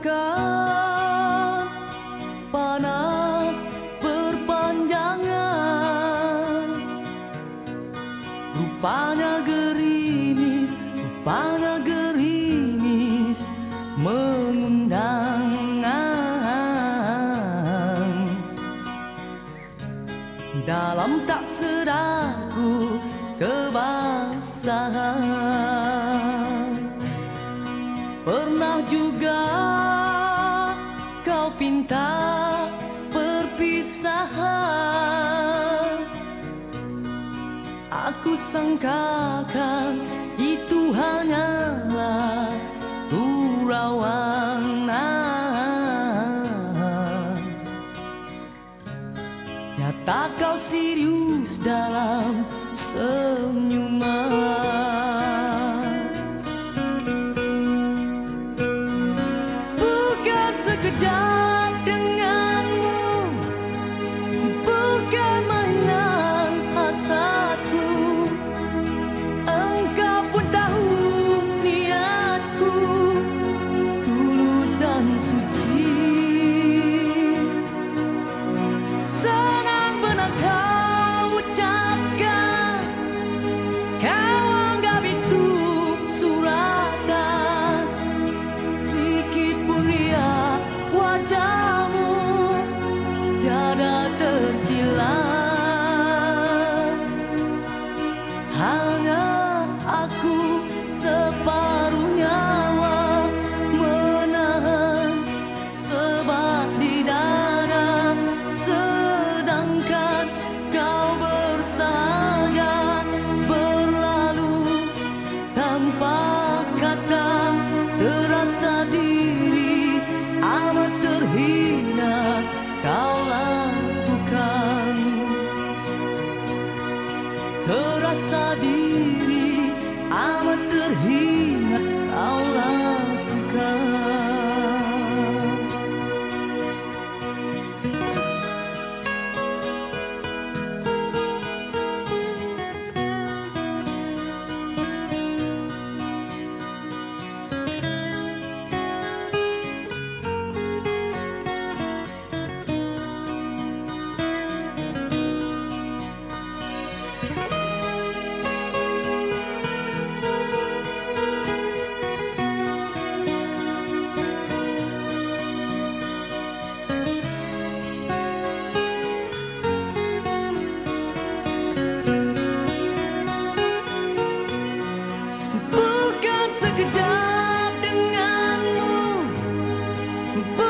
dekat panas berpanjangan. Rupanya gerimis rupanya gerimis mengundang. Dalam tak sedarku kebasahan pernah juga pinta perpisahan. Aku sangkakan itu hanyalah gurawanan Nyata kau serius dalam senyum I'll But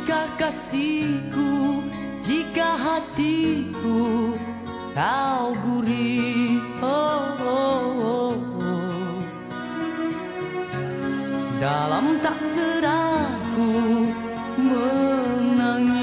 Jika kasihku jika hatiku kau gurih oh, oh, oh, oh. Dalam tak teraku menangis